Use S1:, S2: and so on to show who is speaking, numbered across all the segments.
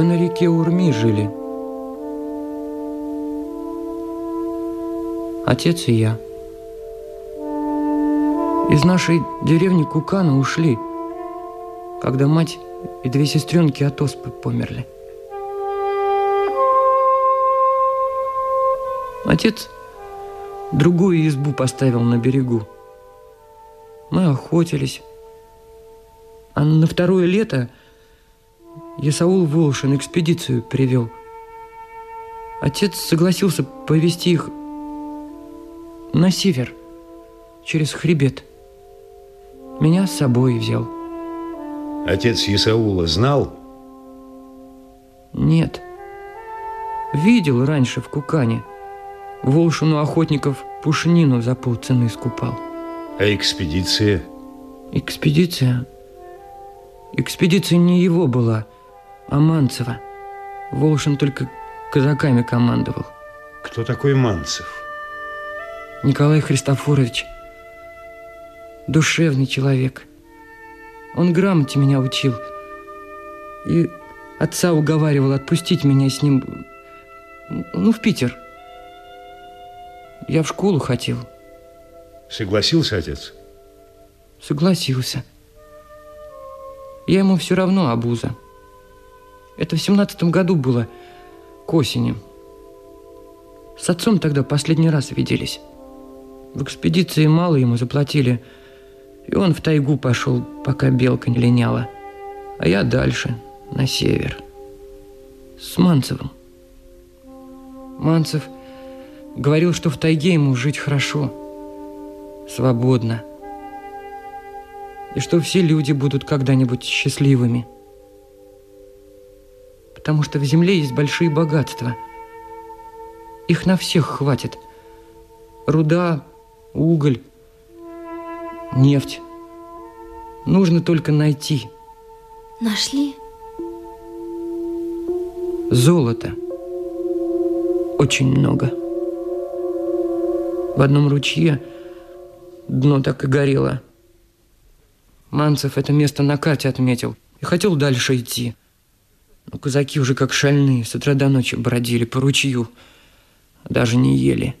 S1: Мы на реке Урми жили. Отец и я. Из нашей деревни Кукана ушли, когда мать и две сестренки от оспы померли. Отец другую избу поставил на берегу. Мы охотились. А на второе лето Ясаул Волшин экспедицию привел. Отец согласился повести их на север, через хребет. Меня с собой взял.
S2: Отец Исаула знал?
S1: Нет. Видел раньше в Кукане. Волшину охотников пушнину за полцены скупал.
S2: А экспедиция?
S1: Экспедиция? Экспедиция не его была, а Манцева. Волшин только казаками командовал.
S2: Кто такой Манцев?
S1: Николай Христофорович. Душевный человек. Он грамоте меня учил. И отца уговаривал отпустить меня с ним, ну, в Питер. Я в школу хотел.
S2: Согласился отец?
S1: Согласился. Я ему все равно обуза. Это в семнадцатом году было, к осени. С отцом тогда последний раз виделись. В экспедиции мало ему заплатили, и он в тайгу пошел, пока белка не линяла. А я дальше, на север. С Манцевым. Манцев говорил, что в тайге ему жить хорошо, свободно. И что все люди будут когда-нибудь счастливыми. Потому что в земле есть большие богатства. Их на всех хватит. Руда, уголь, нефть. Нужно только найти.
S3: Нашли?
S1: Золото. Очень много. В одном ручье дно так и горело. Манцев это место на карте отметил и хотел дальше идти. Но казаки уже как шальные с утра до ночи бродили по ручью, даже не ели.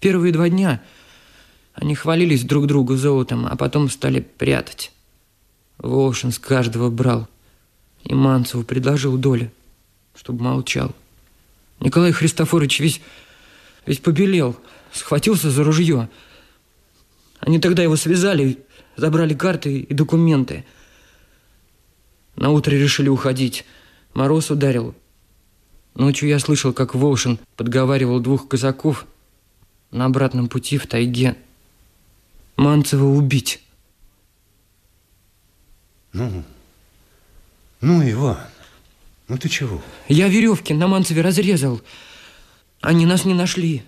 S1: Первые два дня они хвалились друг другу золотом, а потом стали прятать. Волшин с каждого брал. И Манцеву предложил долю, чтобы молчал. Николай Христофорович весь, весь побелел, схватился за ружье. Они тогда его связали, забрали карты и документы. На утро решили уходить. Мороз ударил. Ночью я слышал, как Волшин подговаривал двух казаков – на обратном пути в тайге Манцева убить.
S2: Ну, ну, Иван, ну ты чего?
S1: Я веревки на Манцеве разрезал. Они нас не нашли.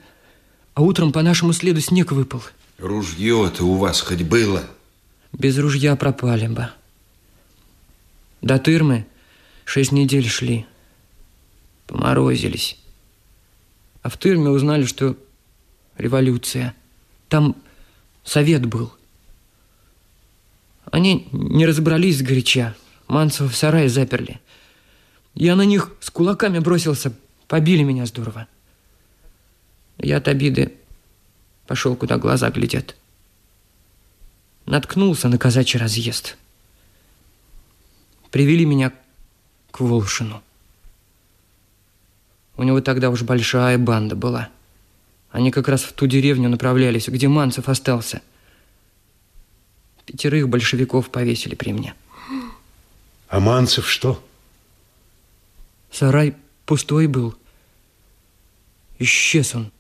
S1: А утром по нашему следу снег выпал.
S4: Ружье-то у вас хоть было?
S1: Без ружья пропали бы. До Тырмы шесть недель шли. Поморозились. А в Тырме узнали, что революция. Там совет был. Они не разобрались с горяча. Манцева в сарае заперли. Я на них с кулаками бросился. Побили меня здорово. Я от обиды пошел, куда глаза глядят. Наткнулся на казачий разъезд. Привели меня к Волшину. У него тогда уж большая банда была – они как раз в ту деревню направлялись, где Манцев остался. Пятерых большевиков повесили при мне.
S2: А Манцев что?
S1: Сарай пустой был. Исчез он.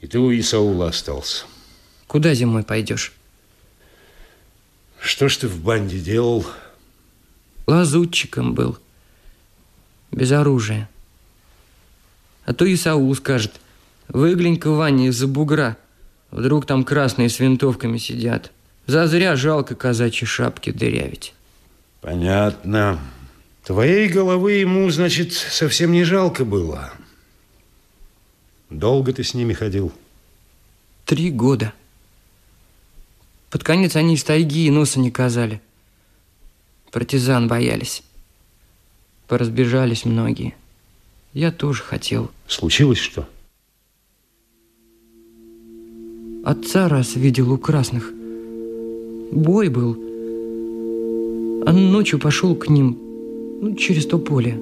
S2: И ты у Исаула остался.
S1: Куда зимой пойдешь?
S2: Что ж ты в банде делал?
S1: Лазутчиком был. Без оружия. А то Исаул скажет – Выглянь-ка, Ваня, из-за бугра. Вдруг там красные с винтовками сидят. Зазря жалко казачьи шапки дырявить.
S2: Понятно. Твоей головы ему, значит, совсем не жалко было. Долго ты с ними ходил?
S1: Три года. Под конец они из тайги и носа не казали. партизан боялись. Поразбежались многие. Я тоже хотел.
S2: Случилось что?
S1: Отца раз видел у красных. Бой был. А ночью пошел к ним, ну, через то поле.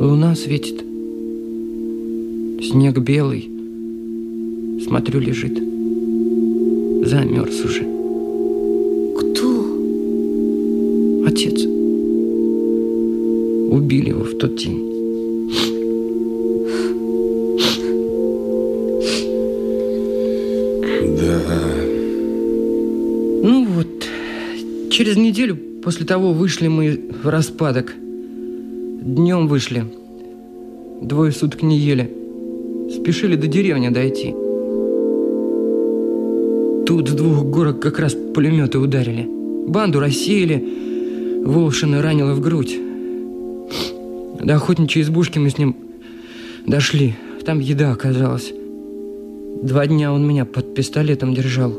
S1: Луна светит. Снег белый. Смотрю, лежит. Замерз уже.
S3: Кто?
S1: Отец. Убили его в тот день.
S4: Да.
S1: Ну вот, через неделю после того вышли мы в распадок. Днем вышли. Двое суток не ели. Спешили до деревни дойти. Тут с двух горок как раз пулеметы ударили. Банду рассеяли. Волшина ранила в грудь. До охотничьей избушки мы с ним дошли. Там еда оказалась. Два дня он меня под пистолетом держал.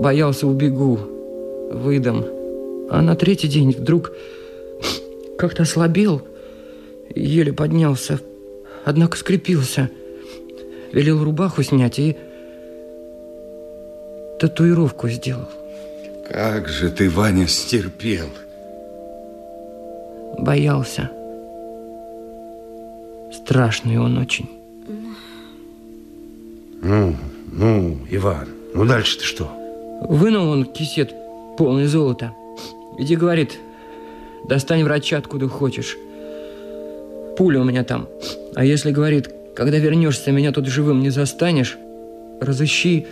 S1: Боялся убегу, выдам. А на третий день вдруг как-то ослабел, еле поднялся, однако скрепился. Велел рубаху снять и татуировку сделал.
S4: Как же ты, Ваня, стерпел?
S1: Боялся. Страшный он очень.
S2: Ну, ну, Иван, ну дальше ты что?
S1: Вынул он кисет полный золота. Иди, говорит, достань врача откуда хочешь. Пуля у меня там. А если, говорит, когда вернешься, меня тут живым не застанешь, разыщи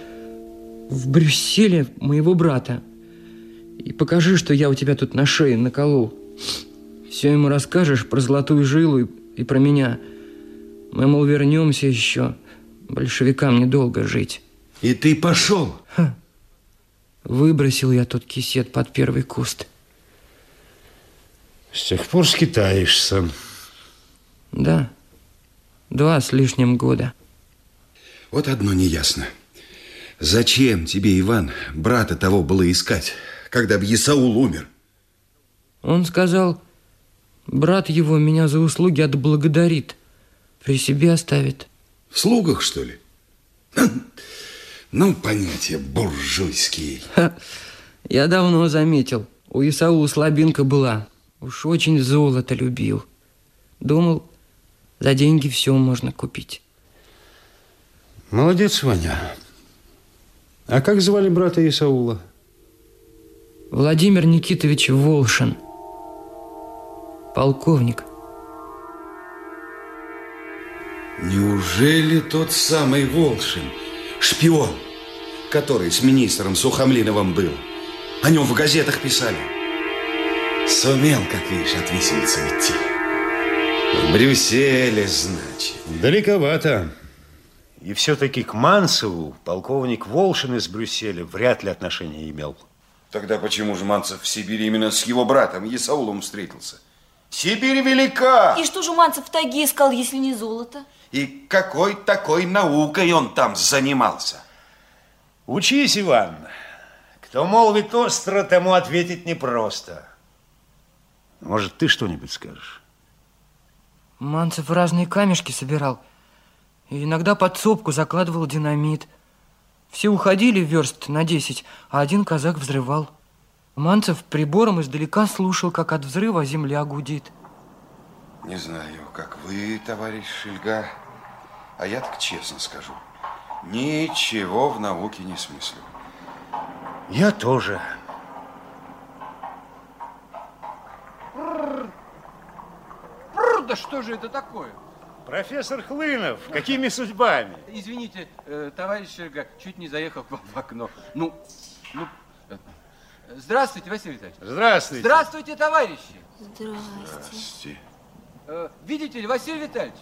S1: в Брюсселе моего брата. И покажи, что я у тебя тут на шее наколол. Все ему расскажешь про золотую жилу и, и про меня. Мы, мол, вернемся еще. Большевикам недолго жить.
S4: И ты пошел?
S1: Выбросил я тот кисет под первый куст.
S2: С тех пор скитаешься.
S1: Да, два с лишним года.
S4: Вот одно неясно. Зачем тебе, Иван, брата того было искать, когда бы Исаул умер?
S1: Он сказал, брат его меня за услуги отблагодарит, при себе оставит.
S4: В слугах, что ли? Ну, понятие буржуйские.
S1: Ха, я давно заметил, у Исаула слабинка была. Уж очень золото любил. Думал, за деньги все можно купить.
S2: Молодец, Ваня. А как звали брата Исаула?
S1: Владимир Никитович Волшин. Полковник.
S4: Неужели тот самый Волшин, шпион, который с министром Сухомлиновым был? О нем в газетах писали. Сумел, как видишь, от виселицы уйти. В Брюсселе, значит.
S2: Далековато.
S5: И все-таки к Манцеву полковник Волшин из Брюсселя вряд ли отношения имел.
S4: Тогда почему же Манцев в Сибири именно с его братом Исаулом встретился? Сибирь велика!
S3: И что же Манцев в тайге искал, если не золото?
S4: И какой такой наукой он там занимался?
S5: Учись, Иван. Кто молвит остро, тому ответить непросто. Может, ты что-нибудь скажешь?
S1: Манцев разные камешки собирал. И иногда под сопку закладывал динамит. Все уходили верст на десять, а один казак взрывал. Манцев прибором издалека слушал, как от взрыва земля гудит.
S4: Не знаю, как вы, товарищ Шельга, а я так честно скажу. Ничего в науке не смыслю.
S5: Я тоже.
S6: Да что же это такое?
S5: Профессор Хлынов, какими судьбами?
S6: Извините, э, товарищ Шерга, чуть не заехал к вам в окно. Ну, ну, э, здравствуйте, Василий Витальевич.
S5: Здравствуйте.
S6: Здравствуйте, товарищи.
S3: Здрасте.
S6: Э, видите ли, Василий Витальевич,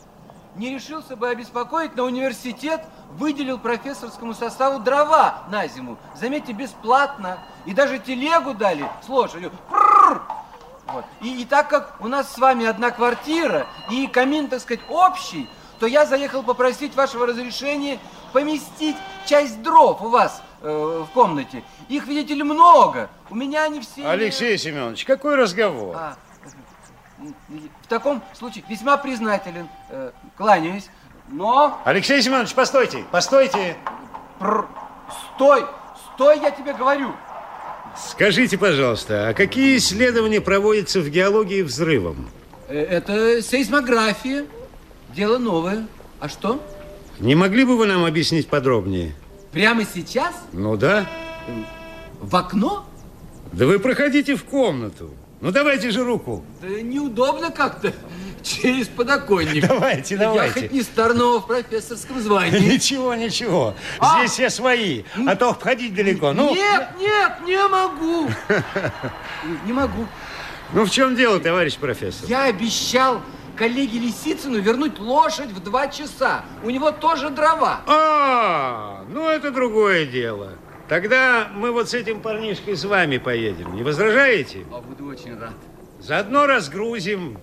S6: не решился бы обеспокоить, но университет выделил профессорскому составу дрова на зиму. Заметьте, бесплатно. И даже телегу дали с лошадью. Прррр! Вот. И, и так как у нас с вами одна квартира и камин, так сказать, общий, то я заехал попросить вашего разрешения поместить часть дров у вас
S5: э, в комнате. Их, видите ли, много. У меня они все...
S2: Алексей Семенович, какой разговор?
S5: А, в таком случае весьма признателен. Э, кланяюсь. Но...
S2: Алексей Семенович, постойте, постойте.
S5: Пр... Стой! Стой, я тебе говорю!
S2: Скажите, пожалуйста, а какие исследования проводятся в геологии взрывом?
S5: Э, Это сейсмография. Дело новое. А что?
S2: Не могли бы вы нам объяснить подробнее?
S5: Прямо сейчас?
S2: Ну да.
S5: В окно?
S2: Да вы проходите в комнату. Ну давайте же руку.
S5: Да неудобно как-то через подоконник.
S2: Давайте, давайте.
S5: Я хоть не стар, но в профессорском звании.
S2: Ничего, ничего.
S5: А?
S2: Здесь все свои, а то входить далеко. Ну,
S5: Нет, нет, не могу. Не могу.
S2: ну в чем дело, товарищ профессор?
S5: Я обещал коллеге Лисицыну вернуть лошадь в два часа. У него тоже дрова.
S2: А, ну это другое дело. Тогда мы вот с этим парнишкой с вами поедем. Не возражаете?
S5: А буду очень рад.
S2: Заодно разгрузим.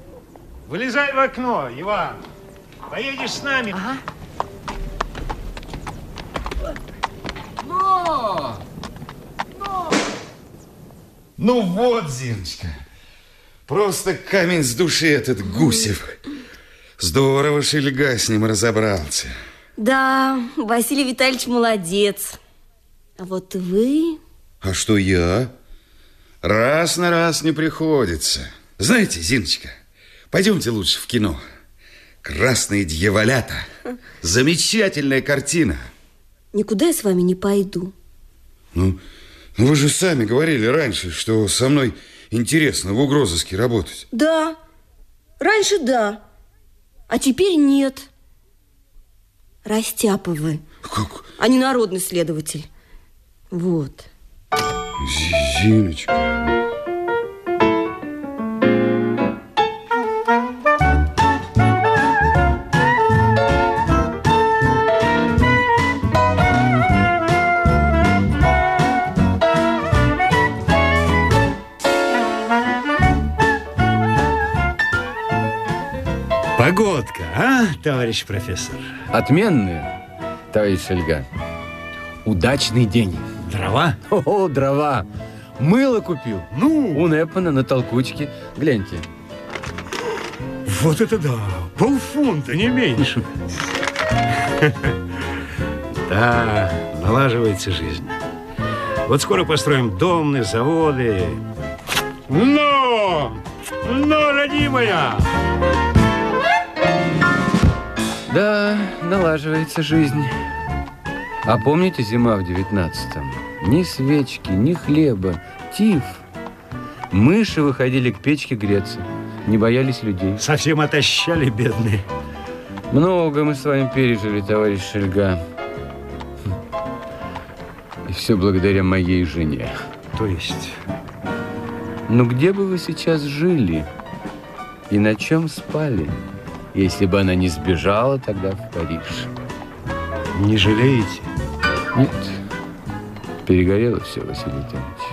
S2: Вылезай в окно, Иван. Поедешь с нами.
S5: Но!
S4: Ну вот, Зиночка, просто камень с души этот Гусев. Здорово Шельга с ним разобрался.
S3: Да, Василий Витальевич молодец. А вот вы...
S4: А что я? Раз на раз не приходится. Знаете, Зиночка, пойдемте лучше в кино. Красные дьяволята. Замечательная картина.
S3: Никуда я с вами не пойду.
S4: Ну, ну вы же сами говорили раньше, что со мной интересно в угрозыске работать.
S3: Да, раньше да, а теперь нет. Растяпы вы,
S4: Как?
S3: а не народный следователь. Вот.
S4: Зи- Зиночка.
S2: Погодка, а, товарищ профессор?
S5: Отменные, товарищ Шельга. Удачный день.
S2: Дрова?
S5: О, дрова. Мыло купил.
S2: Ну,
S5: У Непмана на толкучке. Гляньте.
S2: вот это да, полфунта, не меньше. Да, налаживается жизнь. Вот скоро построим домны, заводы. Но! Но, родимая!
S5: Да, налаживается жизнь. А помните зима в девятнадцатом? Ни свечки, ни хлеба, тиф. Мыши выходили к печке греться, не боялись людей.
S2: Совсем отощали, бедные.
S5: Много мы с вами пережили, товарищ Шельга. И все благодаря моей жене.
S2: То есть,
S5: Но где бы вы сейчас жили и на чем спали, если бы она не сбежала тогда в Париж?
S2: не жалеете?
S5: Нет, перегорело все, Василий Витальевич.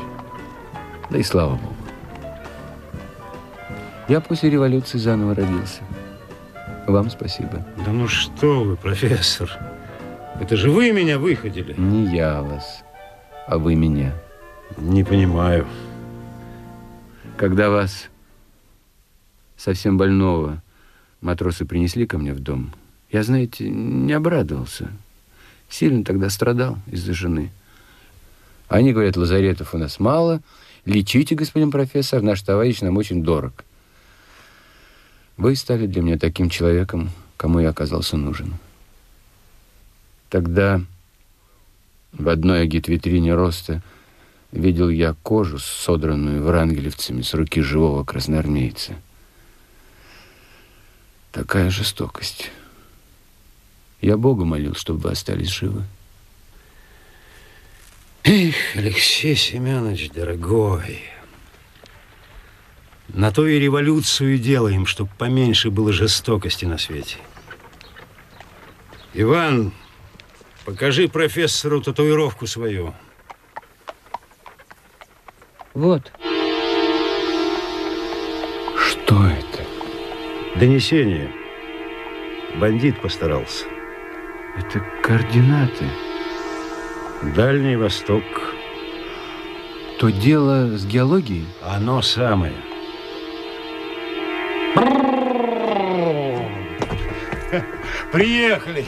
S5: Да и слава Богу. Я после революции заново родился. Вам спасибо.
S2: Да ну что вы, профессор. Это же вы меня выходили.
S5: Не я вас, а вы меня.
S2: Не понимаю.
S5: Когда вас, совсем больного, матросы принесли ко мне в дом, я, знаете, не обрадовался. Сильно тогда страдал из-за жены. Они говорят, лазаретов у нас мало. Лечите, господин профессор, наш товарищ нам очень дорог. Вы стали для меня таким человеком, кому я оказался нужен. Тогда в одной агитвитрине роста видел я кожу, содранную врангелевцами с руки живого красноармейца. Такая жестокость. Я Бога молил, чтобы вы остались живы.
S2: Эх, Алексей Семенович, дорогой. На то и революцию делаем, чтобы поменьше было жестокости на свете. Иван, покажи профессору татуировку свою.
S1: Вот.
S5: Что это?
S2: Донесение. Бандит постарался.
S5: Это координаты.
S2: Дальний Восток.
S5: То дело с геологией?
S2: Оно самое. Приехали.